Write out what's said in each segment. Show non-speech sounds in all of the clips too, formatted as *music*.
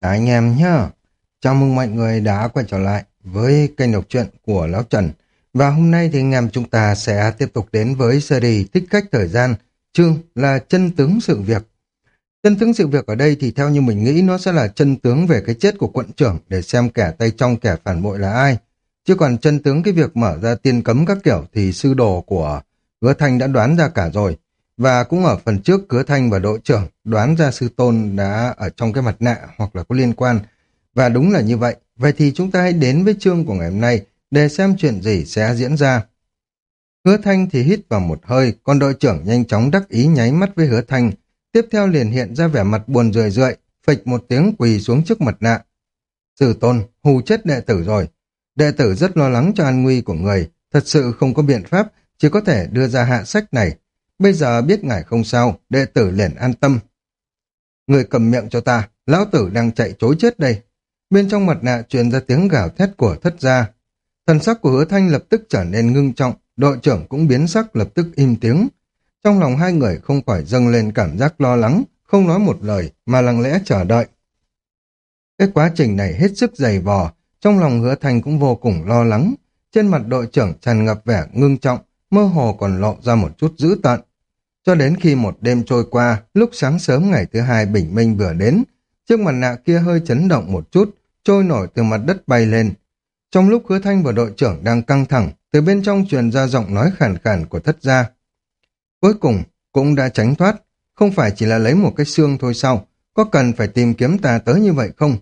Anh em nhá. Chào mừng mọi người đã quay trở lại với kênh đọc truyện của Lão Trần. Và hôm nay thì anh em chúng ta sẽ tiếp tục đến với series Thích Khách Thời Gian, chương là chân tướng sự việc. Chân tướng sự việc ở đây thì theo như mình nghĩ nó sẽ là chân tướng về cái chết của quận trưởng để xem kẻ tay trong kẻ phản bội là ai. Chứ còn chân tướng cái việc mở ra tiên cấm các kiểu thì sư đồ của Hứa Thanh đã đoán ra cả rồi. Và cũng ở phần trước Hứa Thanh và đội trưởng đoán ra sư tôn đã ở trong cái mặt nạ hoặc là có liên quan. Và đúng là như vậy. Vậy thì chúng ta hãy đến với chương của ngày hôm nay để xem chuyện gì sẽ diễn ra. Hứa Thanh thì hít vào một hơi, còn đội trưởng nhanh chóng đắc ý nháy mắt với Hứa Thanh. Tiếp theo liền hiện ra vẻ mặt buồn rười rượi, phịch một tiếng quỳ xuống trước mặt nạ. Sư tôn, hù chết đệ tử rồi. Đệ tử rất lo lắng cho an nguy của người, thật sự không có biện pháp, chỉ có thể đưa ra hạ sách này. Bây giờ biết ngài không sao, đệ tử liền an tâm. Người cầm miệng cho ta, lão tử đang chạy chối chết đây. Bên trong mặt nạ truyền ra tiếng gào thét của thất gia. Thần sắc của hứa thanh lập tức trở nên ngưng trọng, đội trưởng cũng biến sắc lập tức im tiếng. Trong lòng hai người không khỏi dâng lên cảm giác lo lắng, không nói một lời mà lặng lẽ chờ đợi. Cái quá trình này hết sức dày vò, trong lòng hứa thanh cũng vô cùng lo lắng. Trên mặt đội trưởng tràn ngập vẻ ngưng trọng, mơ hồ còn lộ ra một chút dữ tợn. Cho đến khi một đêm trôi qua, lúc sáng sớm ngày thứ hai bình minh vừa đến, chiếc mặt nạ kia hơi chấn động một chút, trôi nổi từ mặt đất bay lên. Trong lúc hứa thanh và đội trưởng đang căng thẳng, từ bên trong truyền ra giọng nói khàn khàn của thất gia. Cuối cùng, cũng đã tránh thoát, không phải chỉ là lấy một cái xương thôi sao, có cần phải tìm kiếm ta tới như vậy không?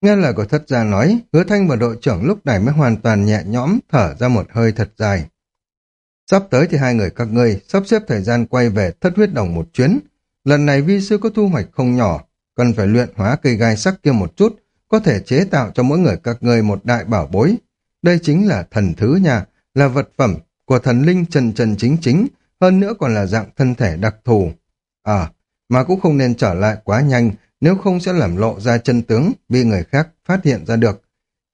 Nghe lời của thất gia nói, hứa thanh và đội trưởng lúc này mới hoàn toàn nhẹ nhõm thở ra một hơi thật dài. Sắp tới thì hai người các ngươi sắp xếp thời gian quay về thất huyết đồng một chuyến. Lần này vi sư có thu hoạch không nhỏ, cần phải luyện hóa cây gai sắc kia một chút, có thể chế tạo cho mỗi người các ngươi một đại bảo bối. Đây chính là thần thứ nhà, là vật phẩm của thần linh trần trần chính chính, hơn nữa còn là dạng thân thể đặc thù. À, mà cũng không nên trở lại quá nhanh, nếu không sẽ làm lộ ra chân tướng, bị người khác phát hiện ra được.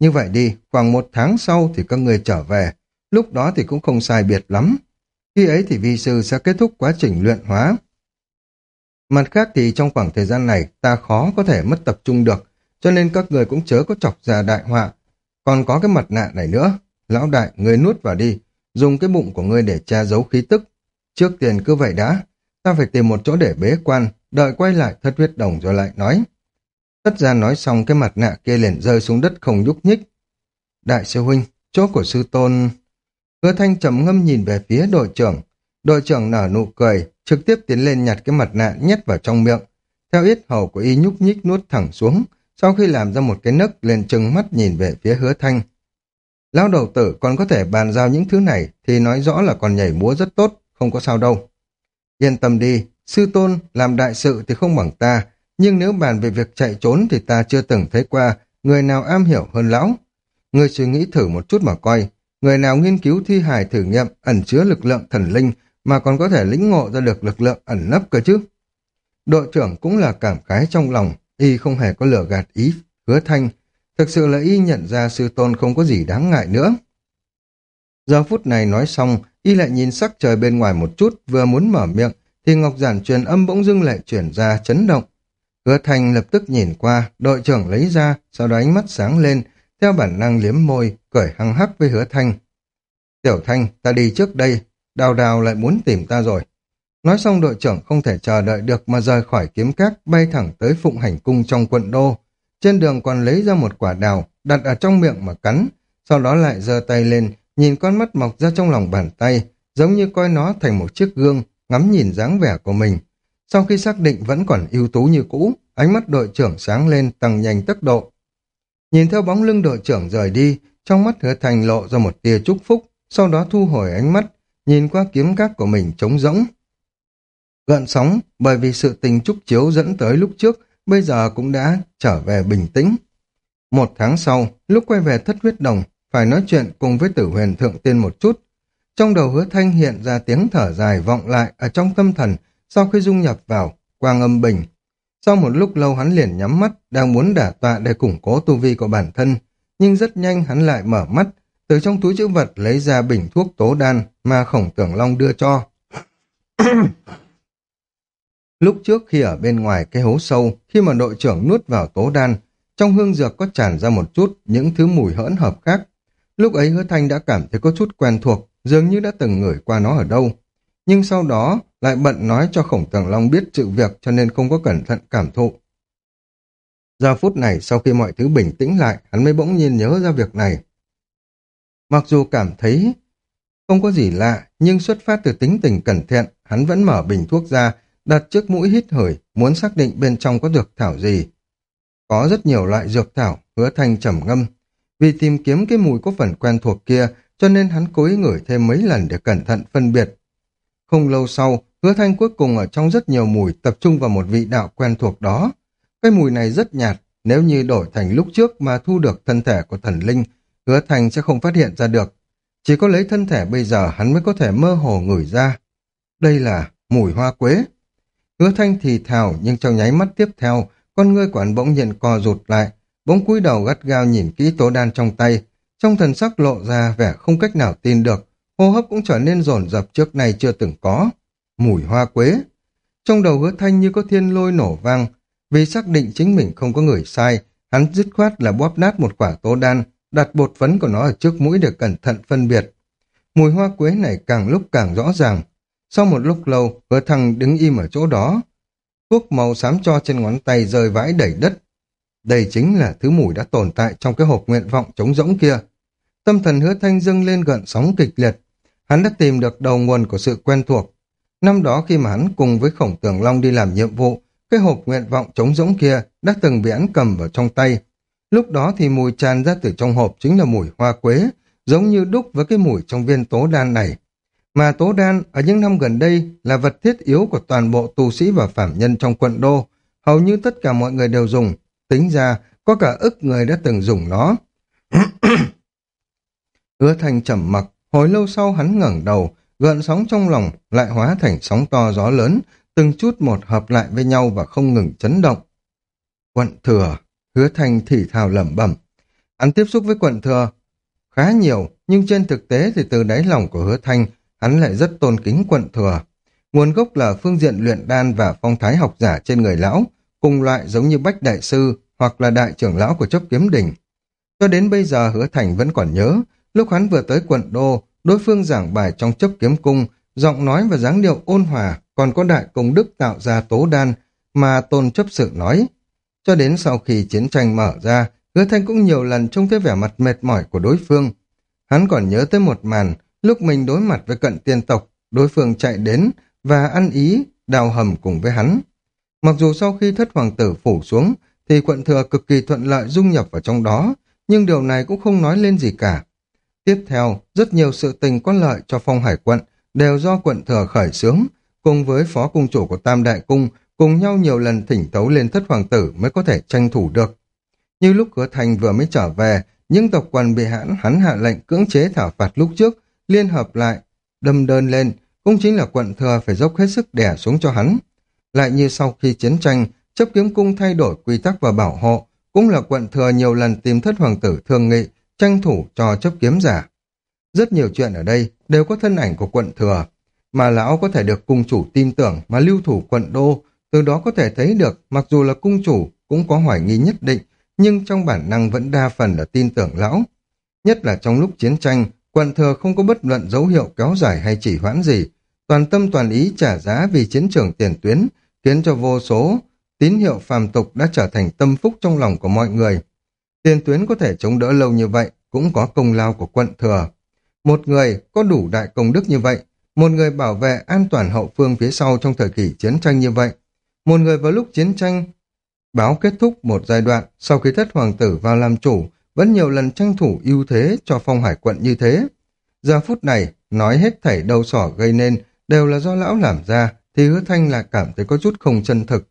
Như vậy đi, khoảng một tháng sau thì các ngươi trở về, lúc đó thì cũng không sai biệt lắm. Khi ấy thì vi sư sẽ kết thúc quá trình luyện hóa. Mặt khác thì trong khoảng thời gian này ta khó có thể mất tập trung được, cho nên các người cũng chớ có chọc ra đại họa. Còn có cái mặt nạ này nữa, lão đại, người nuốt vào đi, dùng cái bụng của ngươi để che giấu khí tức. Trước tiền cứ vậy đã, ta phải tìm một chỗ để bế quan, đợi quay lại thất huyết đồng rồi lại nói. tất ra nói xong cái mặt nạ kia liền rơi xuống đất không nhúc nhích. Đại sư huynh, chỗ của sư tôn... Hứa thanh trầm ngâm nhìn về phía đội trưởng. Đội trưởng nở nụ cười, trực tiếp tiến lên nhặt cái mặt nạ nhét vào trong miệng. Theo ít hầu của y nhúc nhích nuốt thẳng xuống, sau khi làm ra một cái nấc lên trừng mắt nhìn về phía hứa thanh. Lão đầu tử còn có thể bàn giao những thứ này thì nói rõ là còn nhảy múa rất tốt, không có sao đâu. Yên tâm đi, sư tôn làm đại sự thì không bằng ta, nhưng nếu bàn về việc chạy trốn thì ta chưa từng thấy qua người nào am hiểu hơn lão. Người suy nghĩ thử một chút mà coi, người nào nghiên cứu thi hài thử nghiệm ẩn chứa lực lượng thần linh mà còn có thể lĩnh ngộ ra được lực lượng ẩn nấp cơ chứ. Đội trưởng cũng là cảm khái trong lòng, y không hề có lừa gạt ý, hứa thanh. Thực sự là y nhận ra sư tôn không có gì đáng ngại nữa. Giờ phút này nói xong, y lại nhìn sắc trời bên ngoài một chút, vừa muốn mở miệng, thì Ngọc Giản truyền âm bỗng dưng lại chuyển ra chấn động. Hứa Thanh lập tức nhìn qua, đội trưởng lấy ra, sau đó ánh mắt sáng lên, theo bản năng liếm môi, cởi hăng hắc với hứa Thanh. Tiểu Thanh, ta đi trước đây, đào đào lại muốn tìm ta rồi. Nói xong đội trưởng không thể chờ đợi được mà rời khỏi kiếm cát bay thẳng tới phụng hành cung trong quận đô. Trên đường còn lấy ra một quả đào, đặt ở trong miệng mà cắn, sau đó lại giơ tay lên, nhìn con mắt mọc ra trong lòng bàn tay, giống như coi nó thành một chiếc gương, ngắm nhìn dáng vẻ của mình. Sau khi xác định vẫn còn ưu tú như cũ, ánh mắt đội trưởng sáng lên tăng nhanh tốc độ. Nhìn theo bóng lưng đội trưởng rời đi, trong mắt hứa thành lộ ra một tia chúc phúc, sau đó thu hồi ánh mắt, nhìn qua kiếm cát của mình trống rỗng. Gợn sóng, bởi vì sự tình trúc chiếu dẫn tới lúc trước, bây giờ cũng đã trở về bình tĩnh. Một tháng sau, lúc quay về thất huyết đồng, phải nói chuyện cùng với tử huyền thượng tiên một chút. Trong đầu hứa thanh hiện ra tiếng thở dài vọng lại ở trong tâm thần sau khi dung nhập vào quang âm bình. Sau một lúc lâu hắn liền nhắm mắt, đang muốn đả tọa để củng cố tu vi của bản thân, nhưng rất nhanh hắn lại mở mắt, từ trong túi chữ vật lấy ra bình thuốc tố đan mà khổng tưởng long đưa cho. *coughs* Lúc trước khi ở bên ngoài cái hố sâu, khi mà đội trưởng nuốt vào tố đan, trong hương dược có tràn ra một chút những thứ mùi hỡn hợp khác. Lúc ấy hứa thanh đã cảm thấy có chút quen thuộc, dường như đã từng ngửi qua nó ở đâu. Nhưng sau đó lại bận nói cho khổng tường long biết sự việc cho nên không có cẩn thận cảm thụ. Giờ phút này sau khi mọi thứ bình tĩnh lại, hắn mới bỗng nhiên nhớ ra việc này. Mặc dù cảm thấy không có gì lạ, nhưng xuất phát từ tính tình cẩn thận, hắn vẫn mở bình thuốc ra, đặt trước mũi hít hửi, muốn xác định bên trong có dược thảo gì. Có rất nhiều loại dược thảo, hứa thanh trầm ngâm. Vì tìm kiếm cái mùi có phần quen thuộc kia, cho nên hắn cố ý ngửi thêm mấy lần để cẩn thận phân biệt. Không lâu sau, hứa thanh cuối cùng ở trong rất nhiều mùi tập trung vào một vị đạo quen thuộc đó. Cái mùi này rất nhạt, nếu như đổi thành lúc trước mà thu được thân thể của thần linh, hứa thanh sẽ không phát hiện ra được. Chỉ có lấy thân thể bây giờ hắn mới có thể mơ hồ ngửi ra. Đây là mùi hoa quế. Hứa thanh thì thào nhưng trong nháy mắt tiếp theo, con ngươi của hắn bỗng nhiên co rụt lại, bỗng cúi đầu gắt gao nhìn kỹ tố đan trong tay, trong thần sắc lộ ra vẻ không cách nào tin được, hô hấp cũng trở nên rồn rập trước nay chưa từng có. Mùi hoa quế. Trong đầu hứa thanh như có thiên lôi nổ vang, vì xác định chính mình không có người sai, hắn dứt khoát là bóp nát một quả tố đan, đặt bột phấn của nó ở trước mũi để cẩn thận phân biệt. Mùi hoa quế này càng lúc càng rõ ràng. Sau một lúc lâu, hứa thăng đứng im ở chỗ đó. Thuốc màu xám cho trên ngón tay rơi vãi đầy đất. Đây chính là thứ mùi đã tồn tại trong cái hộp nguyện vọng trống rỗng kia. Tâm thần hứa thanh dâng lên gợn sóng kịch liệt. Hắn đã tìm được đầu nguồn của sự quen thuộc. Năm đó khi mà hắn cùng với khổng tường long đi làm nhiệm vụ, cái hộp nguyện vọng trống rỗng kia đã từng bị hắn cầm vào trong tay. Lúc đó thì mùi tràn ra từ trong hộp chính là mùi hoa quế, giống như đúc với cái mùi trong viên tố đan này. Mà tố đan ở những năm gần đây là vật thiết yếu của toàn bộ tu sĩ và phạm nhân trong quận đô. Hầu như tất cả mọi người đều dùng. Tính ra, có cả ức người đã từng dùng nó. *clears throat* Hứa thành trầm mặc, hồi lâu sau hắn ngẩng đầu, gợn sóng trong lòng lại hóa thành sóng to gió lớn, từng chút một hợp lại với nhau và không ngừng chấn động. Quận thừa, hứa thành thì thào lẩm bẩm. Hắn tiếp xúc với quận thừa khá nhiều, nhưng trên thực tế thì từ đáy lòng của hứa thanh, hắn lại rất tôn kính quận thừa. Nguồn gốc là phương diện luyện đan và phong thái học giả trên người lão, cùng loại giống như Bách Đại Sư hoặc là Đại trưởng lão của chấp kiếm đỉnh. Cho đến bây giờ hứa thành vẫn còn nhớ, lúc hắn vừa tới quận đô, đối phương giảng bài trong chấp kiếm cung, giọng nói và dáng điệu ôn hòa, còn có đại công đức tạo ra tố đan mà tôn chấp sự nói. Cho đến sau khi chiến tranh mở ra, hứa thanh cũng nhiều lần trông thấy vẻ mặt mệt mỏi của đối phương. Hắn còn nhớ tới một màn, lúc mình đối mặt với cận tiên tộc, đối phương chạy đến và ăn ý, đào hầm cùng với hắn. Mặc dù sau khi thất hoàng tử phủ xuống, thì quận thừa cực kỳ thuận lợi dung nhập vào trong đó, nhưng điều này cũng không nói lên gì cả. Tiếp theo, rất nhiều sự tình có lợi cho phong hải quận đều do quận thừa khởi xướng, cùng với phó cung chủ của Tam Đại Cung, cùng nhau nhiều lần thỉnh tấu lên thất hoàng tử mới có thể tranh thủ được. Như lúc cửa thành vừa mới trở về, những tộc quần bị hãn hắn hạ lệnh cưỡng chế thảo phạt lúc trước, liên hợp lại, đâm đơn lên, cũng chính là quận thừa phải dốc hết sức đẻ xuống cho hắn. Lại như sau khi chiến tranh, chấp kiếm cung thay đổi quy tắc và bảo hộ, cũng là quận thừa nhiều lần tìm thất hoàng tử thương nghị, tranh thủ cho chấp kiếm giả. Rất nhiều chuyện ở đây đều có thân ảnh của quận thừa, mà lão có thể được cung chủ tin tưởng mà lưu thủ quận đô, từ đó có thể thấy được mặc dù là cung chủ cũng có hoài nghi nhất định, nhưng trong bản năng vẫn đa phần là tin tưởng lão. Nhất là trong lúc chiến tranh, quận thừa không có bất luận dấu hiệu kéo dài hay chỉ hoãn gì, toàn tâm toàn ý trả giá vì chiến trường tiền tuyến, khiến cho vô số tín hiệu phàm tục đã trở thành tâm phúc trong lòng của mọi người. Tiền tuyến có thể chống đỡ lâu như vậy, cũng có công lao của quận thừa. Một người có đủ đại công đức như vậy, một người bảo vệ an toàn hậu phương phía sau trong thời kỳ chiến tranh như vậy, một người vào lúc chiến tranh báo kết thúc một giai đoạn sau khi thất hoàng tử vào làm chủ, vẫn nhiều lần tranh thủ ưu thế cho phong hải quận như thế. Giờ phút này, nói hết thảy đầu sỏ gây nên đều là do lão làm ra, thì hứa thanh lại cảm thấy có chút không chân thực.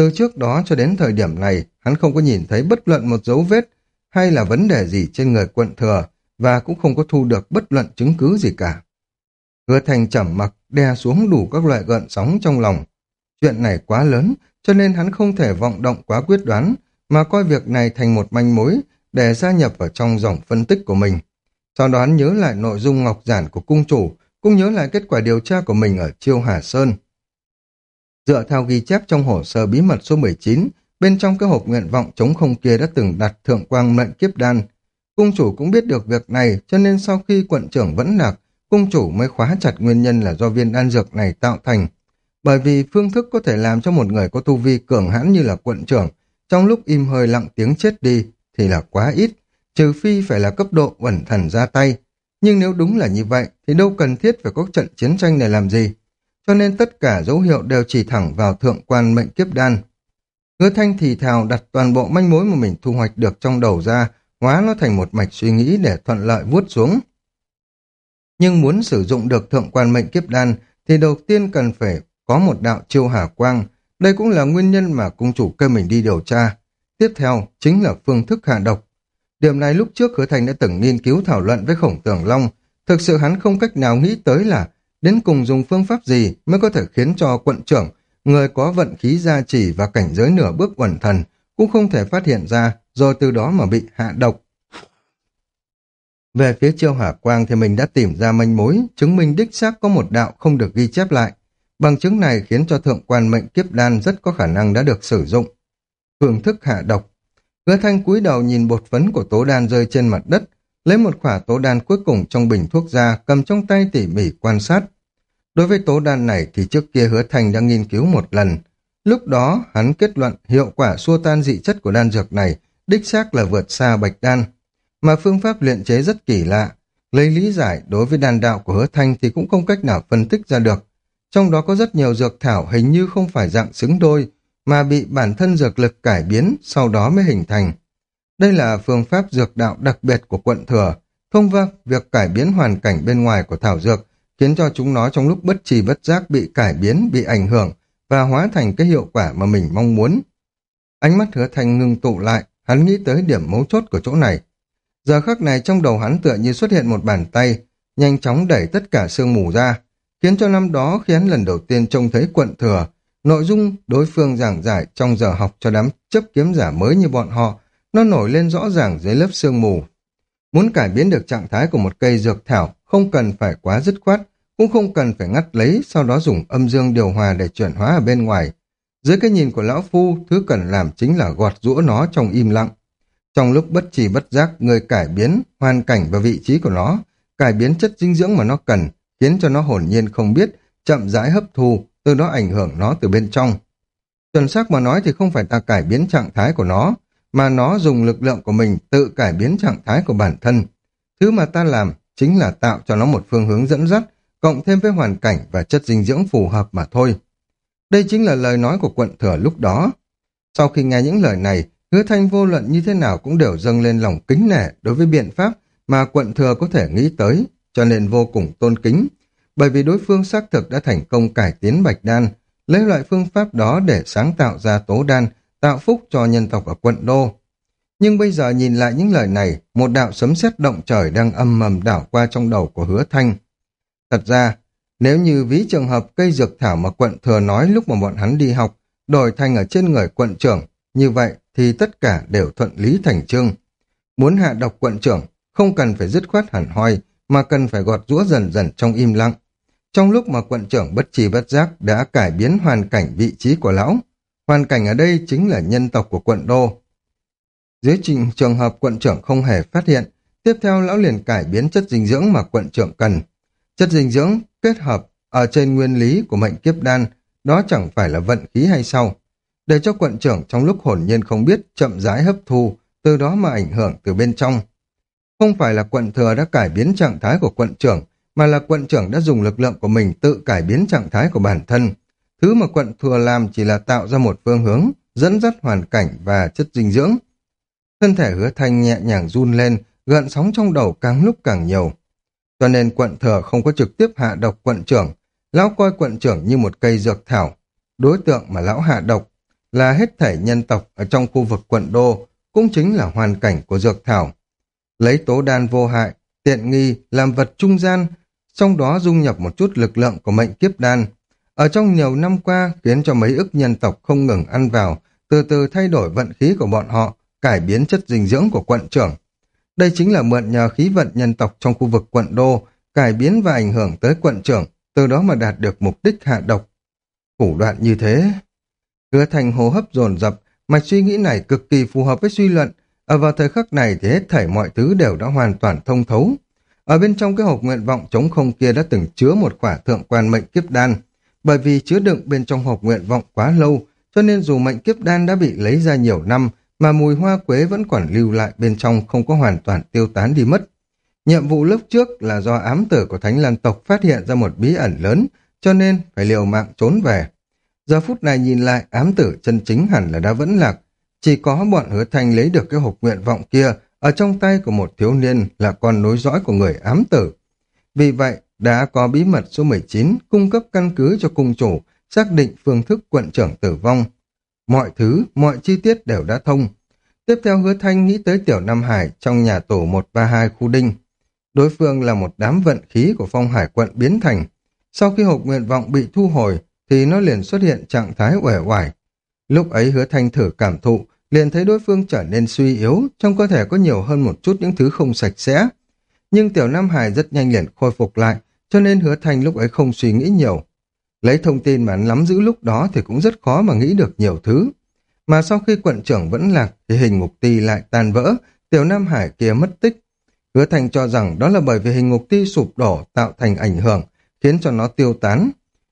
Từ trước đó cho đến thời điểm này, hắn không có nhìn thấy bất luận một dấu vết hay là vấn đề gì trên người quận thừa và cũng không có thu được bất luận chứng cứ gì cả. Hứa thành trầm mặc đè xuống đủ các loại gợn sóng trong lòng. Chuyện này quá lớn, cho nên hắn không thể vọng động quá quyết đoán, mà coi việc này thành một manh mối để gia nhập vào trong dòng phân tích của mình. Sau đó hắn nhớ lại nội dung ngọc giản của cung chủ, cũng nhớ lại kết quả điều tra của mình ở Chiêu Hà Sơn. Dựa theo ghi chép trong hồ sơ bí mật số 19, bên trong cái hộp nguyện vọng chống không kia đã từng đặt thượng quang mệnh kiếp đan. Cung chủ cũng biết được việc này, cho nên sau khi quận trưởng vẫn lạc, cung chủ mới khóa chặt nguyên nhân là do viên đan dược này tạo thành. Bởi vì phương thức có thể làm cho một người có tu vi cường hãn như là quận trưởng, trong lúc im hơi lặng tiếng chết đi thì là quá ít, trừ phi phải là cấp độ ẩn thần ra tay. Nhưng nếu đúng là như vậy thì đâu cần thiết phải có trận chiến tranh này làm gì. Cho nên tất cả dấu hiệu đều chỉ thẳng vào thượng quan mệnh kiếp đan. Hứa thanh thì thào đặt toàn bộ manh mối mà mình thu hoạch được trong đầu ra, hóa nó thành một mạch suy nghĩ để thuận lợi vuốt xuống. Nhưng muốn sử dụng được thượng quan mệnh kiếp đan thì đầu tiên cần phải có một đạo chiêu hà quang. Đây cũng là nguyên nhân mà cung chủ kêu mình đi điều tra. Tiếp theo chính là phương thức hạ độc. Điểm này lúc trước Hứa Thành đã từng nghiên cứu thảo luận với khổng tường long. Thực sự hắn không cách nào nghĩ tới là đến cùng dùng phương pháp gì mới có thể khiến cho quận trưởng, người có vận khí gia trì và cảnh giới nửa bước quẩn thần, cũng không thể phát hiện ra, rồi từ đó mà bị hạ độc. Về phía chiêu hỏa quang thì mình đã tìm ra manh mối, chứng minh đích xác có một đạo không được ghi chép lại. Bằng chứng này khiến cho thượng quan mệnh kiếp đan rất có khả năng đã được sử dụng. Phương thức hạ độc Hứa thanh cúi đầu nhìn bột phấn của tố đan rơi trên mặt đất, lấy một khỏa tố đan cuối cùng trong bình thuốc ra, cầm trong tay tỉ mỉ quan sát. Đối với tố đan này thì trước kia hứa Thành đã nghiên cứu một lần. Lúc đó hắn kết luận hiệu quả xua tan dị chất của đan dược này đích xác là vượt xa bạch đan. Mà phương pháp luyện chế rất kỳ lạ. Lấy lý giải đối với đan đạo của hứa thanh thì cũng không cách nào phân tích ra được. Trong đó có rất nhiều dược thảo hình như không phải dạng xứng đôi, mà bị bản thân dược lực cải biến, sau đó mới hình thành. Đây là phương pháp dược đạo đặc biệt của quận thừa, thông qua vâng, việc cải biến hoàn cảnh bên ngoài của thảo dược, khiến cho chúng nó trong lúc bất trì bất giác bị cải biến, bị ảnh hưởng và hóa thành cái hiệu quả mà mình mong muốn. Ánh mắt hứa thành ngưng tụ lại, hắn nghĩ tới điểm mấu chốt của chỗ này. Giờ khắc này trong đầu hắn tựa như xuất hiện một bàn tay, nhanh chóng đẩy tất cả sương mù ra, khiến cho năm đó khi hắn lần đầu tiên trông thấy quận thừa, nội dung đối phương giảng giải trong giờ học cho đám chấp kiếm giả mới như bọn họ, nó nổi lên rõ ràng dưới lớp sương mù. Muốn cải biến được trạng thái của một cây dược thảo, không cần phải quá dứt khoát, cũng không cần phải ngắt lấy, sau đó dùng âm dương điều hòa để chuyển hóa ở bên ngoài. Dưới cái nhìn của lão phu, thứ cần làm chính là gọt rũa nó trong im lặng. Trong lúc bất trì bất giác, người cải biến hoàn cảnh và vị trí của nó, cải biến chất dinh dưỡng mà nó cần, khiến cho nó hồn nhiên không biết, chậm rãi hấp thu, từ đó ảnh hưởng nó từ bên trong. Chuẩn xác mà nói thì không phải ta cải biến trạng thái của nó, mà nó dùng lực lượng của mình tự cải biến trạng thái của bản thân. Thứ mà ta làm chính là tạo cho nó một phương hướng dẫn dắt, cộng thêm với hoàn cảnh và chất dinh dưỡng phù hợp mà thôi. Đây chính là lời nói của quận thừa lúc đó. Sau khi nghe những lời này, hứa thanh vô luận như thế nào cũng đều dâng lên lòng kính nể đối với biện pháp mà quận thừa có thể nghĩ tới, cho nên vô cùng tôn kính, bởi vì đối phương xác thực đã thành công cải tiến bạch đan, lấy loại phương pháp đó để sáng tạo ra tố đan, tạo phúc cho nhân tộc ở quận đô. Nhưng bây giờ nhìn lại những lời này, một đạo sấm sét động trời đang âm mầm đảo qua trong đầu của hứa thanh. Thật ra, nếu như ví trường hợp cây dược thảo mà quận thừa nói lúc mà bọn hắn đi học, đổi thành ở trên người quận trưởng, như vậy thì tất cả đều thuận lý thành trương. Muốn hạ độc quận trưởng, không cần phải dứt khoát hẳn hoi, mà cần phải gọt rũa dần dần trong im lặng. Trong lúc mà quận trưởng bất trì bất giác đã cải biến hoàn cảnh vị trí của lão, hoàn cảnh ở đây chính là nhân tộc của quận đô. Dưới trình trường hợp quận trưởng không hề phát hiện, tiếp theo lão liền cải biến chất dinh dưỡng mà quận trưởng cần. Chất dinh dưỡng kết hợp ở trên nguyên lý của mệnh kiếp đan, đó chẳng phải là vận khí hay sao? Để cho quận trưởng trong lúc hồn nhiên không biết chậm rãi hấp thu, từ đó mà ảnh hưởng từ bên trong. Không phải là quận thừa đã cải biến trạng thái của quận trưởng, mà là quận trưởng đã dùng lực lượng của mình tự cải biến trạng thái của bản thân. Thứ mà quận thừa làm chỉ là tạo ra một phương hướng, dẫn dắt hoàn cảnh và chất dinh dưỡng. Thân thể hứa thanh nhẹ nhàng run lên, gợn sóng trong đầu càng lúc càng nhiều. Cho nên quận thừa không có trực tiếp hạ độc quận trưởng, lão coi quận trưởng như một cây dược thảo. Đối tượng mà lão hạ độc là hết thể nhân tộc ở trong khu vực quận đô, cũng chính là hoàn cảnh của dược thảo. Lấy tố đan vô hại, tiện nghi, làm vật trung gian, trong đó dung nhập một chút lực lượng của mệnh kiếp đan. Ở trong nhiều năm qua khiến cho mấy ức nhân tộc không ngừng ăn vào, từ từ thay đổi vận khí của bọn họ, cải biến chất dinh dưỡng của quận trưởng. Đây chính là mượn nhờ khí vận nhân tộc trong khu vực quận đô, cải biến và ảnh hưởng tới quận trưởng, từ đó mà đạt được mục đích hạ độc. thủ đoạn như thế. Hứa thành hô hấp dồn dập, mạch suy nghĩ này cực kỳ phù hợp với suy luận. Ở vào thời khắc này thì hết thảy mọi thứ đều đã hoàn toàn thông thấu. Ở bên trong cái hộp nguyện vọng chống không kia đã từng chứa một quả thượng quan mệnh kiếp đan. Bởi vì chứa đựng bên trong hộp nguyện vọng quá lâu, cho nên dù mệnh kiếp đan đã bị lấy ra nhiều năm, mà mùi hoa quế vẫn còn lưu lại bên trong không có hoàn toàn tiêu tán đi mất. Nhiệm vụ lúc trước là do ám tử của Thánh Lan tộc phát hiện ra một bí ẩn lớn, cho nên phải liều mạng trốn về. Giờ phút này nhìn lại ám tử chân chính hẳn là đã vẫn lạc, chỉ có bọn hứa thanh lấy được cái hộp nguyện vọng kia ở trong tay của một thiếu niên là con nối dõi của người ám tử. Vì vậy, đã có bí mật số 19 cung cấp căn cứ cho cung chủ xác định phương thức quận trưởng tử vong. Mọi thứ, mọi chi tiết đều đã thông. Tiếp theo hứa thanh nghĩ tới tiểu Nam Hải trong nhà tổ 132 khu đinh. Đối phương là một đám vận khí của phong hải quận biến thành. Sau khi hộp nguyện vọng bị thu hồi, thì nó liền xuất hiện trạng thái uể oải. Lúc ấy hứa thanh thử cảm thụ, liền thấy đối phương trở nên suy yếu, trong cơ thể có nhiều hơn một chút những thứ không sạch sẽ. Nhưng tiểu Nam Hải rất nhanh liền khôi phục lại, cho nên hứa thanh lúc ấy không suy nghĩ nhiều. Lấy thông tin mà hắn nắm giữ lúc đó thì cũng rất khó mà nghĩ được nhiều thứ. Mà sau khi quận trưởng vẫn lạc thì hình ngục ti lại tan vỡ, tiểu Nam Hải kia mất tích. Hứa Thành cho rằng đó là bởi vì hình ngục ti sụp đổ tạo thành ảnh hưởng, khiến cho nó tiêu tán.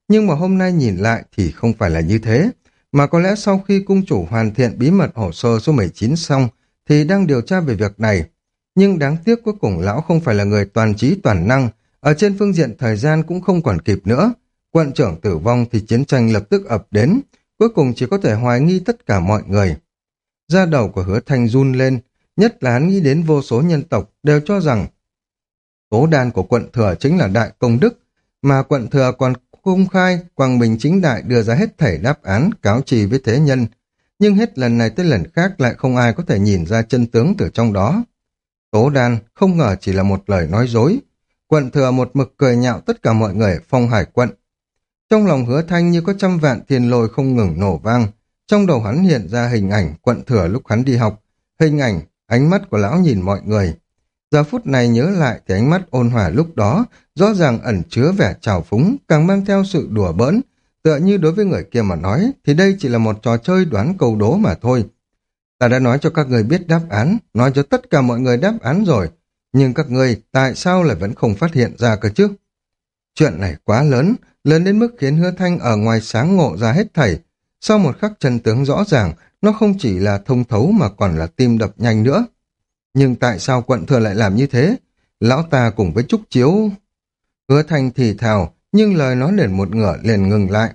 Nhưng mà hôm nay nhìn lại thì không phải là như thế, mà có lẽ sau khi cung chủ hoàn thiện bí mật hồ sơ số 19 xong thì đang điều tra về việc này. Nhưng đáng tiếc cuối cùng lão không phải là người toàn trí toàn năng, ở trên phương diện thời gian cũng không còn kịp nữa. Quận trưởng tử vong thì chiến tranh lập tức ập đến, cuối cùng chỉ có thể hoài nghi tất cả mọi người. Da đầu của hứa thanh run lên, nhất là hắn nghĩ đến vô số nhân tộc đều cho rằng tố đan của quận thừa chính là đại công đức, mà quận thừa còn công khai quang bình chính đại đưa ra hết thảy đáp án cáo trì với thế nhân, nhưng hết lần này tới lần khác lại không ai có thể nhìn ra chân tướng từ trong đó. Tố đan không ngờ chỉ là một lời nói dối, quận thừa một mực cười nhạo tất cả mọi người phong hải quận. Trong lòng hứa thanh như có trăm vạn thiên lôi không ngừng nổ vang, trong đầu hắn hiện ra hình ảnh quận thừa lúc hắn đi học, hình ảnh, ánh mắt của lão nhìn mọi người. Giờ phút này nhớ lại thì ánh mắt ôn hòa lúc đó rõ ràng ẩn chứa vẻ trào phúng, càng mang theo sự đùa bỡn. Tựa như đối với người kia mà nói thì đây chỉ là một trò chơi đoán câu đố mà thôi. Ta đã nói cho các người biết đáp án, nói cho tất cả mọi người đáp án rồi, nhưng các người tại sao lại vẫn không phát hiện ra cơ chứ? Chuyện này quá lớn, lớn đến mức khiến hứa thanh ở ngoài sáng ngộ ra hết thảy. Sau một khắc chân tướng rõ ràng, nó không chỉ là thông thấu mà còn là tim đập nhanh nữa. Nhưng tại sao quận thừa lại làm như thế? Lão ta cùng với Trúc Chiếu... Hứa thanh thì thào, nhưng lời nó liền một ngửa liền ngừng lại.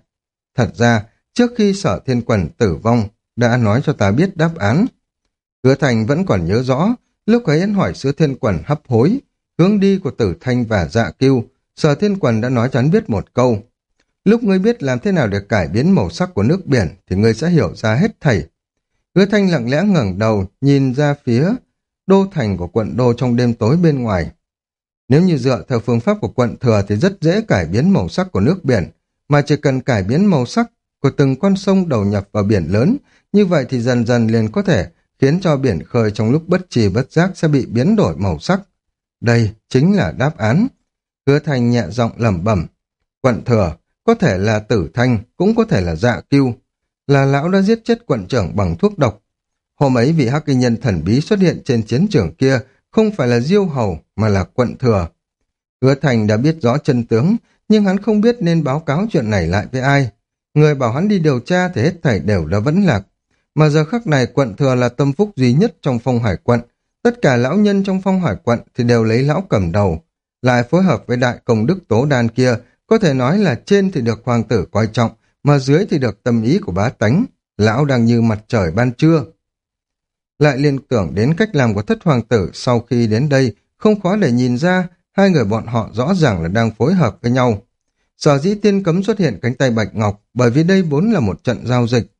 Thật ra, trước khi sở thiên quần tử vong, đã nói cho ta biết đáp án. Hứa thanh vẫn còn nhớ rõ, lúc ấy hắn hỏi sứ thiên quần hấp hối, hướng đi của tử thanh và dạ kiêu, sở thiên quần đã nói cho hắn biết một câu. Lúc ngươi biết làm thế nào để cải biến màu sắc của nước biển thì ngươi sẽ hiểu ra hết thảy. Hứa thanh lặng lẽ ngẩng đầu, nhìn ra phía đô thành của quận đô trong đêm tối bên ngoài. Nếu như dựa theo phương pháp của quận thừa thì rất dễ cải biến màu sắc của nước biển, mà chỉ cần cải biến màu sắc của từng con sông đầu nhập vào biển lớn, như vậy thì dần dần liền có thể khiến cho biển khơi trong lúc bất trì bất giác sẽ bị biến đổi màu sắc. Đây chính là đáp án. Hứa thành nhẹ giọng lẩm bẩm. Quận thừa, có thể là tử thanh, cũng có thể là dạ kiêu. Là lão đã giết chết quận trưởng bằng thuốc độc. Hôm ấy vị hắc kinh nhân thần bí xuất hiện trên chiến trường kia không phải là diêu hầu mà là quận thừa. Hứa thành đã biết rõ chân tướng, nhưng hắn không biết nên báo cáo chuyện này lại với ai. Người bảo hắn đi điều tra thì hết thảy đều đã vẫn lạc. Mà giờ khắc này quận thừa là tâm phúc duy nhất trong phong hải quận. Tất cả lão nhân trong phong hải quận thì đều lấy lão cầm đầu. Lại phối hợp với đại công đức tố đan kia, có thể nói là trên thì được hoàng tử coi trọng, mà dưới thì được tâm ý của bá tánh. Lão đang như mặt trời ban trưa. Lại liên tưởng đến cách làm của thất hoàng tử sau khi đến đây, không khó để nhìn ra hai người bọn họ rõ ràng là đang phối hợp với nhau. Sở dĩ tiên cấm xuất hiện cánh tay bạch ngọc bởi vì đây vốn là một trận giao dịch.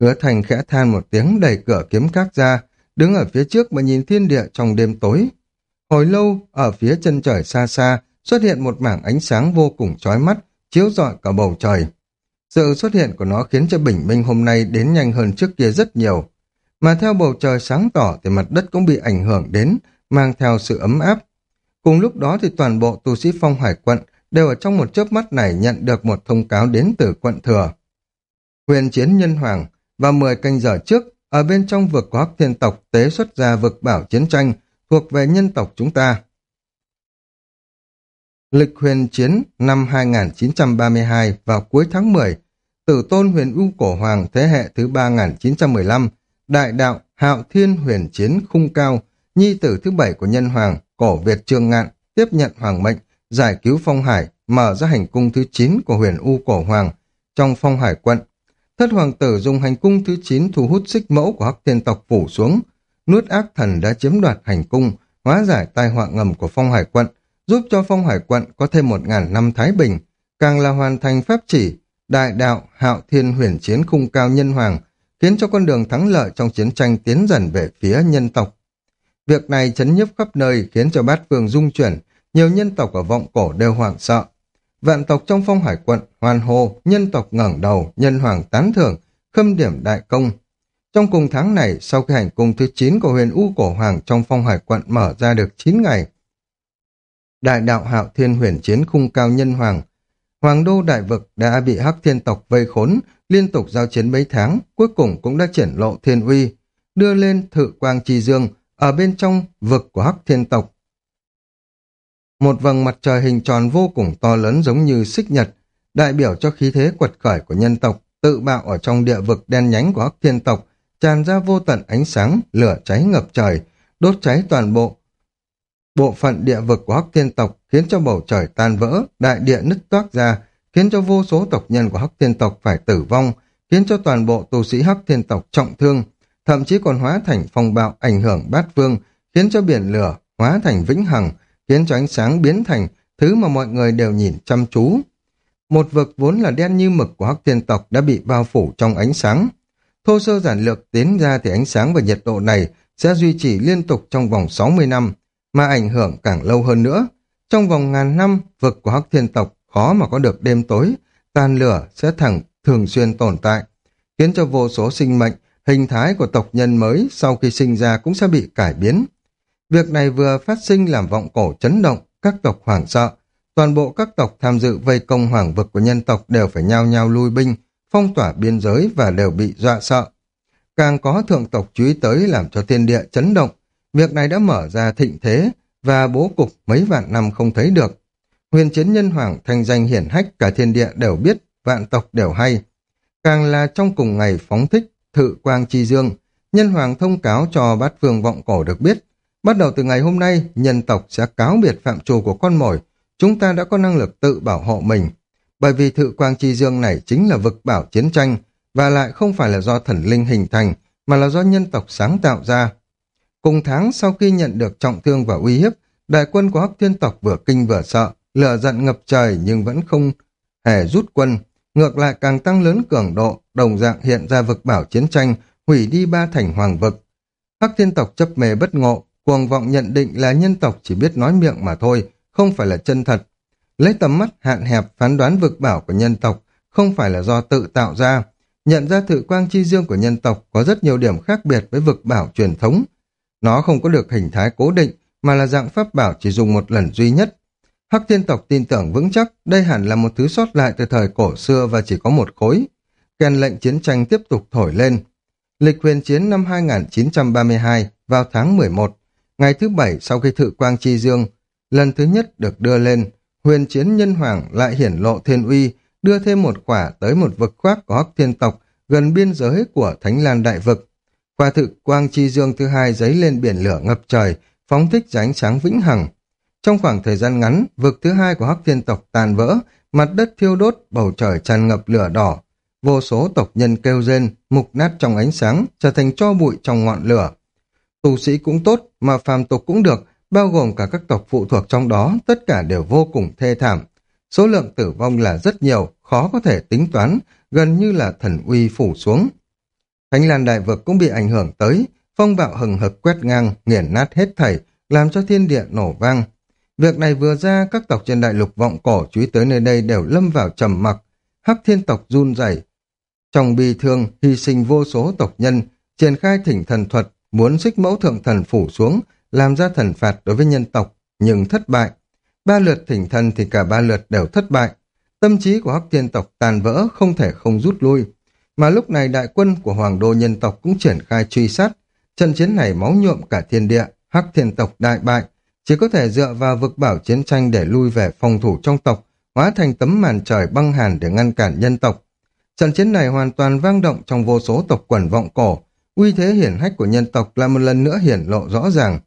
Hứa thành khẽ than một tiếng đẩy cửa kiếm các ra, đứng ở phía trước mà nhìn thiên địa trong đêm tối. Hồi lâu, ở phía chân trời xa xa, xuất hiện một mảng ánh sáng vô cùng chói mắt, chiếu rọi cả bầu trời. Sự xuất hiện của nó khiến cho bình minh hôm nay đến nhanh hơn trước kia rất nhiều. Mà theo bầu trời sáng tỏ thì mặt đất cũng bị ảnh hưởng đến, mang theo sự ấm áp. Cùng lúc đó thì toàn bộ tu sĩ phong hải quận đều ở trong một chớp mắt này nhận được một thông cáo đến từ quận thừa. huyền chiến nhân hoàng, và 10 canh giờ trước, ở bên trong vực có Hắc Thiên tộc tế xuất ra vực bảo chiến tranh thuộc về nhân tộc chúng ta. Lịch huyền chiến năm 2932 vào cuối tháng 10, tử tôn huyền u cổ hoàng thế hệ thứ 3915, đại đạo hạo thiên huyền chiến khung cao, nhi tử thứ bảy của nhân hoàng, cổ Việt trương ngạn, tiếp nhận hoàng mệnh, giải cứu phong hải, mở ra hành cung thứ 9 của huyền u cổ hoàng trong phong hải quận. Thất hoàng tử dùng hành cung thứ 9 thu hút xích mẫu của hắc thiên tộc phủ xuống, nuốt ác thần đã chiếm đoạt hành cung, hóa giải tai họa ngầm của phong hải quận, giúp cho phong hải quận có thêm một ngàn năm thái bình, càng là hoàn thành pháp chỉ, đại đạo hạo thiên huyền chiến khung cao nhân hoàng, khiến cho con đường thắng lợi trong chiến tranh tiến dần về phía nhân tộc. Việc này chấn nhấp khắp nơi khiến cho bát phương dung chuyển, nhiều nhân tộc ở vọng cổ đều hoảng sợ. Vạn tộc trong phong hải quận, hoàn hồ, nhân tộc ngẩng đầu, nhân hoàng tán thưởng, khâm điểm đại công. Trong cùng tháng này, sau khi hành cung thứ 9 của huyền U Cổ Hoàng trong phong hải quận mở ra được 9 ngày, đại đạo hạo thiên huyền chiến khung cao nhân hoàng, hoàng đô đại vực đã bị hắc thiên tộc vây khốn, liên tục giao chiến mấy tháng, cuối cùng cũng đã triển lộ thiên uy, đưa lên thự quang trì dương, ở bên trong vực của hắc thiên tộc. Một vầng mặt trời hình tròn vô cùng to lớn giống như xích nhật, đại biểu cho khí thế quật khởi của nhân tộc, tự bạo ở trong địa vực đen nhánh của hắc thiên tộc, tràn ra vô tận ánh sáng, lửa cháy ngập trời, đốt cháy toàn bộ. Bộ phận địa vực của hắc thiên tộc khiến cho bầu trời tan vỡ, đại địa nứt toác ra, khiến cho vô số tộc nhân của hắc thiên tộc phải tử vong, khiến cho toàn bộ tu sĩ hắc thiên tộc trọng thương, thậm chí còn hóa thành phong bạo ảnh hưởng bát vương, khiến cho biển lửa hóa thành vĩnh hằng, khiến cho ánh sáng biến thành thứ mà mọi người đều nhìn chăm chú. Một vực vốn là đen như mực của hắc thiên tộc đã bị bao phủ trong ánh sáng. Thô sơ giản lược tiến ra thì ánh sáng và nhiệt độ này sẽ duy trì liên tục trong vòng 60 năm, mà ảnh hưởng càng lâu hơn nữa. Trong vòng ngàn năm, vực của hắc thiên tộc khó mà có được đêm tối, tàn lửa sẽ thẳng thường xuyên tồn tại, khiến cho vô số sinh mệnh hình thái của tộc nhân mới sau khi sinh ra cũng sẽ bị cải biến. Việc này vừa phát sinh làm vọng cổ chấn động, các tộc hoảng sợ. Toàn bộ các tộc tham dự vây công hoàng vực của nhân tộc đều phải nhao nhao lui binh, phong tỏa biên giới và đều bị dọa sợ. Càng có thượng tộc chú ý tới làm cho thiên địa chấn động, việc này đã mở ra thịnh thế và bố cục mấy vạn năm không thấy được. Huyền chiến nhân hoàng thanh danh hiển hách cả thiên địa đều biết, vạn tộc đều hay. Càng là trong cùng ngày phóng thích, thự quang chi dương, nhân hoàng thông cáo cho bát vương vọng cổ được biết, bắt đầu từ ngày hôm nay, nhân tộc sẽ cáo biệt phạm trù của con mồi, chúng ta đã có năng lực tự bảo hộ mình. Bởi vì thự quang chi dương này chính là vực bảo chiến tranh, và lại không phải là do thần linh hình thành, mà là do nhân tộc sáng tạo ra. Cùng tháng sau khi nhận được trọng thương và uy hiếp, đại quân của Hắc Thiên tộc vừa kinh vừa sợ, lửa giận ngập trời nhưng vẫn không hề rút quân, ngược lại càng tăng lớn cường độ, đồng dạng hiện ra vực bảo chiến tranh, hủy đi ba thành hoàng vực. Hắc thiên tộc chấp mê bất ngộ, cuồng vọng nhận định là nhân tộc chỉ biết nói miệng mà thôi, không phải là chân thật. Lấy tầm mắt hạn hẹp phán đoán vực bảo của nhân tộc, không phải là do tự tạo ra. Nhận ra thự quang chi dương của nhân tộc có rất nhiều điểm khác biệt với vực bảo truyền thống. Nó không có được hình thái cố định, mà là dạng pháp bảo chỉ dùng một lần duy nhất, Hắc thiên tộc tin tưởng vững chắc đây hẳn là một thứ sót lại từ thời cổ xưa và chỉ có một khối. Kèn lệnh chiến tranh tiếp tục thổi lên. Lịch huyền chiến năm 2932 vào tháng 11, ngày thứ bảy sau khi thự quang chi dương, lần thứ nhất được đưa lên, huyền chiến nhân hoàng lại hiển lộ thiên uy, đưa thêm một quả tới một vực khoác của Hắc thiên tộc gần biên giới của Thánh Lan Đại Vực. Quả thự quang chi dương thứ hai giấy lên biển lửa ngập trời, phóng thích ra ánh sáng vĩnh hằng. Trong khoảng thời gian ngắn, vực thứ hai của hắc thiên tộc tàn vỡ, mặt đất thiêu đốt, bầu trời tràn ngập lửa đỏ. Vô số tộc nhân kêu rên, mục nát trong ánh sáng, trở thành cho bụi trong ngọn lửa. Tu sĩ cũng tốt, mà phàm tục cũng được, bao gồm cả các tộc phụ thuộc trong đó, tất cả đều vô cùng thê thảm. Số lượng tử vong là rất nhiều, khó có thể tính toán, gần như là thần uy phủ xuống. Thánh Lan Đại Vực cũng bị ảnh hưởng tới, phong bạo hừng hực quét ngang, nghiền nát hết thảy, làm cho thiên địa nổ vang, Việc này vừa ra, các tộc trên đại lục vọng cổ chú ý tới nơi đây đều lâm vào trầm mặc. Hắc thiên tộc run rẩy Trong bi thương, hy sinh vô số tộc nhân, triển khai thỉnh thần thuật, muốn xích mẫu thượng thần phủ xuống, làm ra thần phạt đối với nhân tộc, nhưng thất bại. Ba lượt thỉnh thần thì cả ba lượt đều thất bại. Tâm trí của Hắc thiên tộc tàn vỡ, không thể không rút lui. Mà lúc này đại quân của hoàng đô nhân tộc cũng triển khai truy sát. Trận chiến này máu nhuộm cả thiên địa, hắc thiên tộc đại bại, chỉ có thể dựa vào vực bảo chiến tranh để lui về phòng thủ trong tộc, hóa thành tấm màn trời băng hàn để ngăn cản nhân tộc. Trận chiến này hoàn toàn vang động trong vô số tộc quần vọng cổ, uy thế hiển hách của nhân tộc là một lần nữa hiển lộ rõ ràng.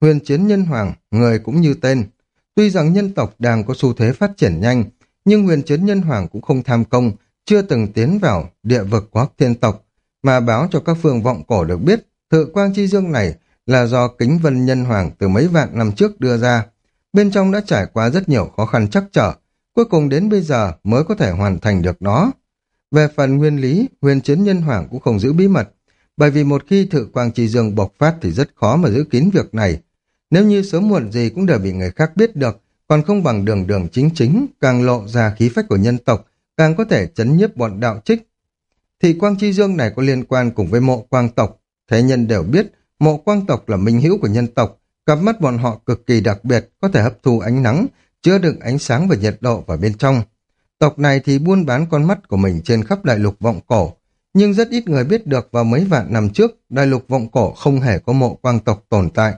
Huyền chiến nhân hoàng, người cũng như tên. Tuy rằng nhân tộc đang có xu thế phát triển nhanh, nhưng huyền chiến nhân hoàng cũng không tham công, chưa từng tiến vào địa vực của thiên tộc, mà báo cho các phương vọng cổ được biết thự quang chi dương này là do kính vân nhân hoàng từ mấy vạn năm trước đưa ra. Bên trong đã trải qua rất nhiều khó khăn chắc trở, cuối cùng đến bây giờ mới có thể hoàn thành được nó. Về phần nguyên lý, huyền chiến nhân hoàng cũng không giữ bí mật, bởi vì một khi thự quang chi dương bộc phát thì rất khó mà giữ kín việc này. Nếu như sớm muộn gì cũng đều bị người khác biết được, còn không bằng đường đường chính chính, càng lộ ra khí phách của nhân tộc, càng có thể chấn nhiếp bọn đạo trích. Thị quang chi dương này có liên quan cùng với mộ quang tộc, thế nhân đều biết mộ quang tộc là minh hữu của nhân tộc, cặp mắt bọn họ cực kỳ đặc biệt, có thể hấp thu ánh nắng, chứa đựng ánh sáng và nhiệt độ vào bên trong. Tộc này thì buôn bán con mắt của mình trên khắp đại lục vọng cổ, nhưng rất ít người biết được vào mấy vạn năm trước, đại lục vọng cổ không hề có mộ quang tộc tồn tại.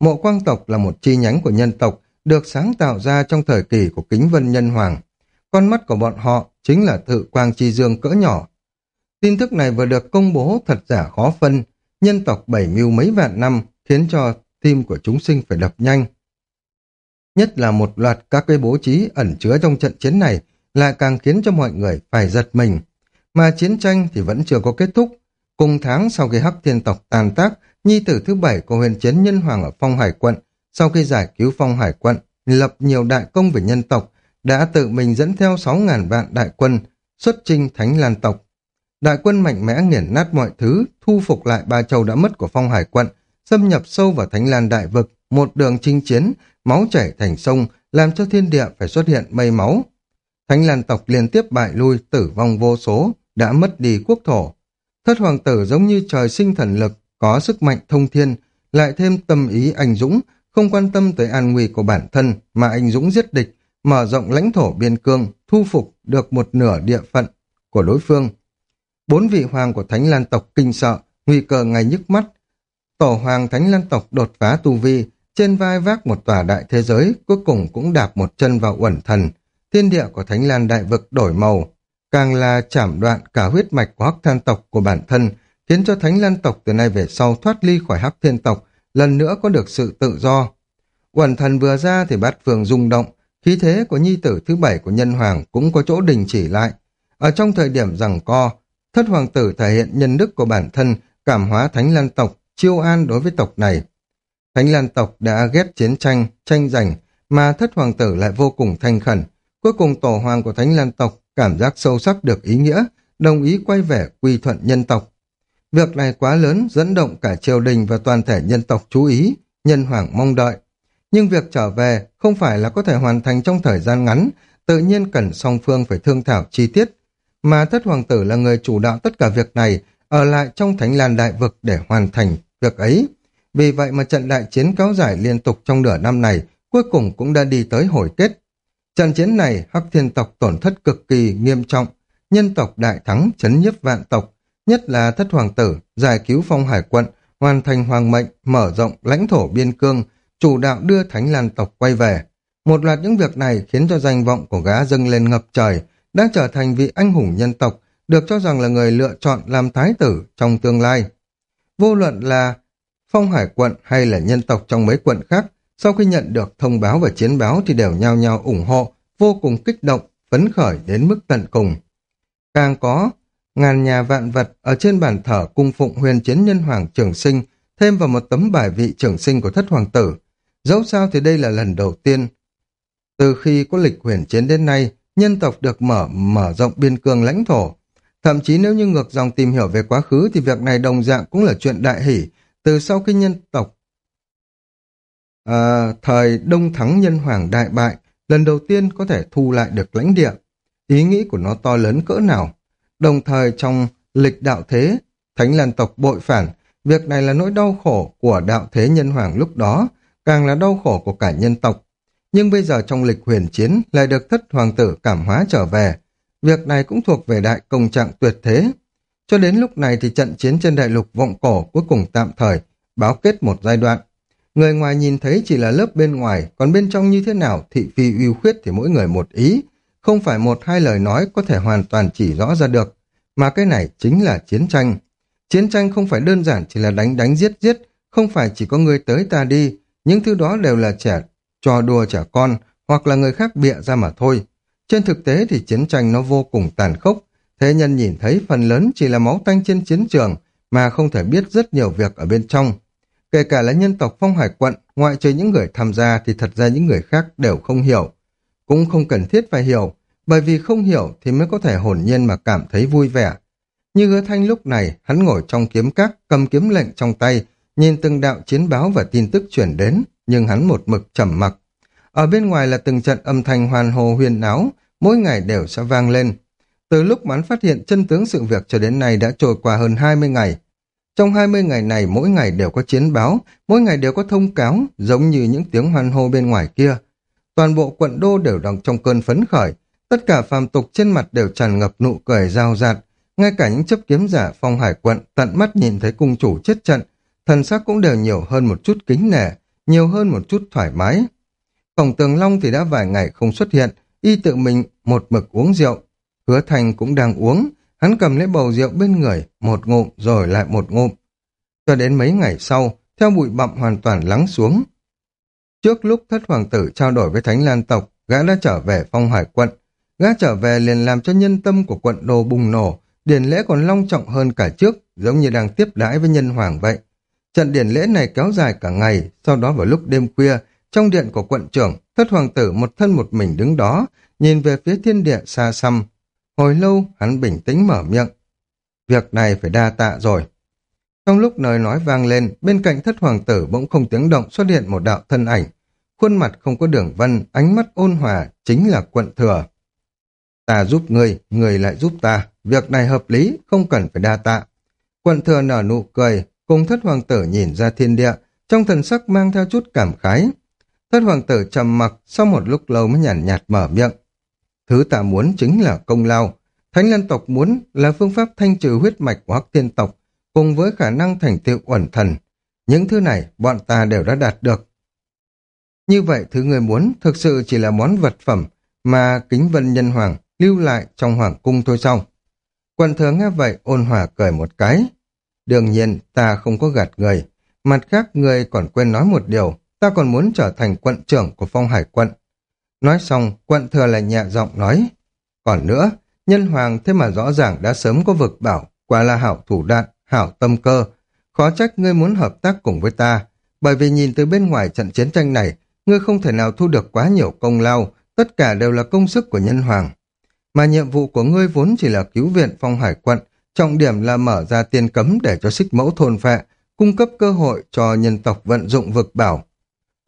Mộ quang tộc là một chi nhánh của nhân tộc, được sáng tạo ra trong thời kỳ của kính vân nhân hoàng. Con mắt của bọn họ chính là thự quang chi dương cỡ nhỏ. Tin tức này vừa được công bố thật giả khó phân, nhân tộc bảy mưu mấy vạn năm khiến cho tim của chúng sinh phải đập nhanh. Nhất là một loạt các cái bố trí ẩn chứa trong trận chiến này lại càng khiến cho mọi người phải giật mình. Mà chiến tranh thì vẫn chưa có kết thúc. Cùng tháng sau khi Hắc Thiên tộc tàn tác, nhi tử thứ bảy của huyền chiến nhân hoàng ở Phong Hải quận, sau khi giải cứu Phong Hải quận, lập nhiều đại công về nhân tộc, đã tự mình dẫn theo 6.000 vạn đại quân, xuất chinh Thánh Lan tộc. Đại quân mạnh mẽ nghiền nát mọi thứ, thu phục lại ba châu đã mất của Phong Hải quận, xâm nhập sâu vào Thánh Lan đại vực, một đường chinh chiến, máu chảy thành sông, làm cho thiên địa phải xuất hiện mây máu. Thánh Lan tộc liên tiếp bại lui, tử vong vô số, đã mất đi quốc thổ. Thất hoàng tử giống như trời sinh thần lực, có sức mạnh thông thiên, lại thêm tâm ý anh dũng, không quan tâm tới an nguy của bản thân mà anh dũng giết địch, mở rộng lãnh thổ biên cương, thu phục được một nửa địa phận của đối phương. Bốn vị hoàng của Thánh Lan tộc kinh sợ, nguy cơ ngay nhức mắt. Tổ hoàng Thánh Lan tộc đột phá tu vi, trên vai vác một tòa đại thế giới, cuối cùng cũng đạp một chân vào uẩn thần. Thiên địa của Thánh Lan đại vực đổi màu, càng là chảm đoạn cả huyết mạch của hắc than tộc của bản thân, khiến cho Thánh Lan tộc từ nay về sau thoát ly khỏi hắc thiên tộc, lần nữa có được sự tự do. quần thần vừa ra thì bát phường rung động, khí thế của nhi tử thứ bảy của nhân hoàng cũng có chỗ đình chỉ lại. Ở trong thời điểm rằng co, thất hoàng tử thể hiện nhân đức của bản thân, cảm hóa Thánh Lan tộc, chiêu an đối với tộc này. Thánh Lan tộc đã ghét chiến tranh, tranh giành, mà thất hoàng tử lại vô cùng thanh khẩn. Cuối cùng tổ hoàng của Thánh Lan tộc cảm giác sâu sắc được ý nghĩa, đồng ý quay về quy thuận nhân tộc. Việc này quá lớn, dẫn động cả triều đình và toàn thể nhân tộc chú ý, nhân hoàng mong đợi. Nhưng việc trở về không phải là có thể hoàn thành trong thời gian ngắn, tự nhiên cần song phương phải thương thảo chi tiết. Mà thất hoàng tử là người chủ đạo tất cả việc này, ở lại trong thánh lan đại vực để hoàn thành việc ấy. Vì vậy mà trận đại chiến kéo dài liên tục trong nửa năm này, cuối cùng cũng đã đi tới hồi kết. Trận chiến này, Hắc Thiên tộc tổn thất cực kỳ nghiêm trọng, nhân tộc đại thắng chấn nhiếp vạn tộc, nhất là thất hoàng tử, giải cứu phong hải quận, hoàn thành hoàng mệnh, mở rộng lãnh thổ biên cương, chủ đạo đưa thánh lan tộc quay về. Một loạt những việc này khiến cho danh vọng của gã dâng lên ngập trời, đã trở thành vị anh hùng nhân tộc, được cho rằng là người lựa chọn làm thái tử trong tương lai. Vô luận là phong hải quận hay là nhân tộc trong mấy quận khác, sau khi nhận được thông báo và chiến báo thì đều nhao nhao ủng hộ, vô cùng kích động, phấn khởi đến mức tận cùng. Càng có ngàn nhà vạn vật ở trên bàn thờ cung phụng huyền chiến nhân hoàng trường sinh, thêm vào một tấm bài vị trường sinh của thất hoàng tử. Dẫu sao thì đây là lần đầu tiên. Từ khi có lịch huyền chiến đến nay, nhân tộc được mở mở rộng biên cương lãnh thổ. Thậm chí nếu như ngược dòng tìm hiểu về quá khứ thì việc này đồng dạng cũng là chuyện đại hỷ. Từ sau khi nhân tộc à, thời Đông Thắng Nhân Hoàng đại bại, lần đầu tiên có thể thu lại được lãnh địa. Ý nghĩ của nó to lớn cỡ nào. Đồng thời trong lịch đạo thế, Thánh Lan tộc bội phản, việc này là nỗi đau khổ của đạo thế nhân hoàng lúc đó, càng là đau khổ của cả nhân tộc. Nhưng bây giờ trong lịch huyền chiến lại được thất hoàng tử cảm hóa trở về. Việc này cũng thuộc về đại công trạng tuyệt thế. Cho đến lúc này thì trận chiến trên đại lục vọng cổ cuối cùng tạm thời, báo kết một giai đoạn. Người ngoài nhìn thấy chỉ là lớp bên ngoài, còn bên trong như thế nào, thị phi uy khuyết thì mỗi người một ý. Không phải một hai lời nói có thể hoàn toàn chỉ rõ ra được, mà cái này chính là chiến tranh. Chiến tranh không phải đơn giản chỉ là đánh đánh giết giết, không phải chỉ có người tới ta đi, những thứ đó đều là trẻ, trò đùa trẻ con, hoặc là người khác bịa ra mà thôi. Trên thực tế thì chiến tranh nó vô cùng tàn khốc, thế nhân nhìn thấy phần lớn chỉ là máu tanh trên chiến trường, mà không thể biết rất nhiều việc ở bên trong. Kể cả là nhân tộc phong hải quận, ngoại trừ những người tham gia thì thật ra những người khác đều không hiểu. Cũng không cần thiết phải hiểu, bởi vì không hiểu thì mới có thể hồn nhiên mà cảm thấy vui vẻ. Như hứa thanh lúc này, hắn ngồi trong kiếm các, cầm kiếm lệnh trong tay, nhìn từng đạo chiến báo và tin tức chuyển đến, nhưng hắn một mực trầm mặc. Ở bên ngoài là từng trận âm thanh hoàn hồ huyền áo, mỗi ngày đều sẽ vang lên. Từ lúc hắn phát hiện chân tướng sự việc cho đến nay đã trôi qua hơn 20 ngày. Trong 20 ngày này mỗi ngày đều có chiến báo, mỗi ngày đều có thông cáo, giống như những tiếng hoan hô bên ngoài kia. Toàn bộ quận đô đều đang trong cơn phấn khởi, tất cả phàm tục trên mặt đều tràn ngập nụ cười rao rạt, ngay cả những chấp kiếm giả phong hải quận tận mắt nhìn thấy cung chủ chết trận, thần sắc cũng đều nhiều hơn một chút kính nể, nhiều hơn một chút thoải mái. phòng tường long thì đã vài ngày không xuất hiện, y tự mình một mực uống rượu. Hứa thành cũng đang uống, hắn cầm lấy bầu rượu bên người, một ngụm rồi lại một ngụm. Cho đến mấy ngày sau, theo bụi bặm hoàn toàn lắng xuống. Trước lúc thất hoàng tử trao đổi với thánh lan tộc, gã đã trở về phong hải quận. Gã trở về liền làm cho nhân tâm của quận đồ bùng nổ, điển lễ còn long trọng hơn cả trước, giống như đang tiếp đãi với nhân hoàng vậy. Trận điển lễ này kéo dài cả ngày, sau đó vào lúc đêm khuya, trong điện của quận trưởng, thất hoàng tử một thân một mình đứng đó, nhìn về phía thiên địa xa xăm. Hồi lâu, hắn bình tĩnh mở miệng. Việc này phải đa tạ rồi. Trong lúc lời nói vang lên, bên cạnh thất hoàng tử bỗng không tiếng động xuất hiện một đạo thân ảnh. Khuôn mặt không có đường vân, ánh mắt ôn hòa, chính là quận thừa. Ta giúp người, người lại giúp ta. Việc này hợp lý, không cần phải đa tạ. Quận thừa nở nụ cười, cùng thất hoàng tử nhìn ra thiên địa, trong thần sắc mang theo chút cảm khái. Thất hoàng tử trầm mặc, sau một lúc lâu mới nhàn nhạt, nhạt mở miệng. Thứ ta muốn chính là công lao. Thánh lân tộc muốn là phương pháp thanh trừ huyết mạch của hắc thiên tộc, cùng với khả năng thành tựu uẩn thần. Những thứ này bọn ta đều đã đạt được. Như vậy thứ người muốn thực sự chỉ là món vật phẩm mà kính vân nhân hoàng lưu lại trong hoàng cung thôi sao? Quận thừa nghe vậy ôn hòa cười một cái. Đương nhiên ta không có gạt người. Mặt khác người còn quên nói một điều, ta còn muốn trở thành quận trưởng của phong hải quận. Nói xong, quận thừa lại nhẹ giọng nói. Còn nữa, nhân hoàng thế mà rõ ràng đã sớm có vực bảo, quả là hảo thủ đạn hảo tâm cơ. Khó trách ngươi muốn hợp tác cùng với ta, bởi vì nhìn từ bên ngoài trận chiến tranh này, ngươi không thể nào thu được quá nhiều công lao, tất cả đều là công sức của nhân hoàng. Mà nhiệm vụ của ngươi vốn chỉ là cứu viện phong hải quận, trọng điểm là mở ra tiền cấm để cho xích mẫu thôn phệ, cung cấp cơ hội cho nhân tộc vận dụng vực bảo.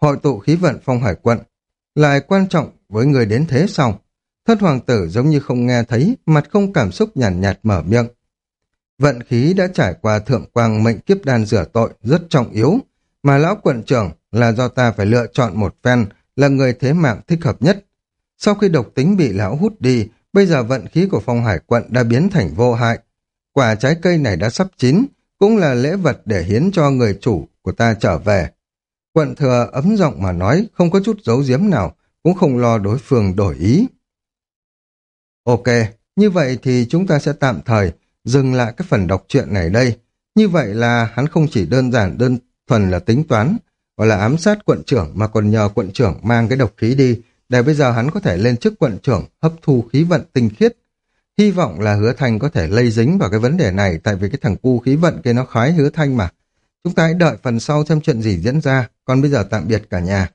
Hội tụ khí vận phong hải quận lại quan trọng với người đến thế sao? Thất hoàng tử giống như không nghe thấy, mặt không cảm xúc nhàn nhạt, nhạt mở miệng. Vận khí đã trải qua thượng quang mệnh kiếp đan rửa tội rất trọng yếu, mà lão quận trưởng là do ta phải lựa chọn một phen là người thế mạng thích hợp nhất. Sau khi độc tính bị lão hút đi, bây giờ vận khí của phong hải quận đã biến thành vô hại. Quả trái cây này đã sắp chín, cũng là lễ vật để hiến cho người chủ của ta trở về. Quận thừa ấm giọng mà nói, không có chút giấu giếm nào, cũng không lo đối phương đổi ý. Ok, như vậy thì chúng ta sẽ tạm thời dừng lại cái phần đọc truyện này đây. Như vậy là hắn không chỉ đơn giản đơn thuần là tính toán, gọi là ám sát quận trưởng mà còn nhờ quận trưởng mang cái độc khí đi, để bây giờ hắn có thể lên chức quận trưởng hấp thu khí vận tinh khiết. Hy vọng là hứa thanh có thể lây dính vào cái vấn đề này tại vì cái thằng cu khí vận kia nó khái hứa thanh mà. Chúng ta hãy đợi phần sau xem chuyện gì diễn ra, còn bây giờ tạm biệt cả nhà.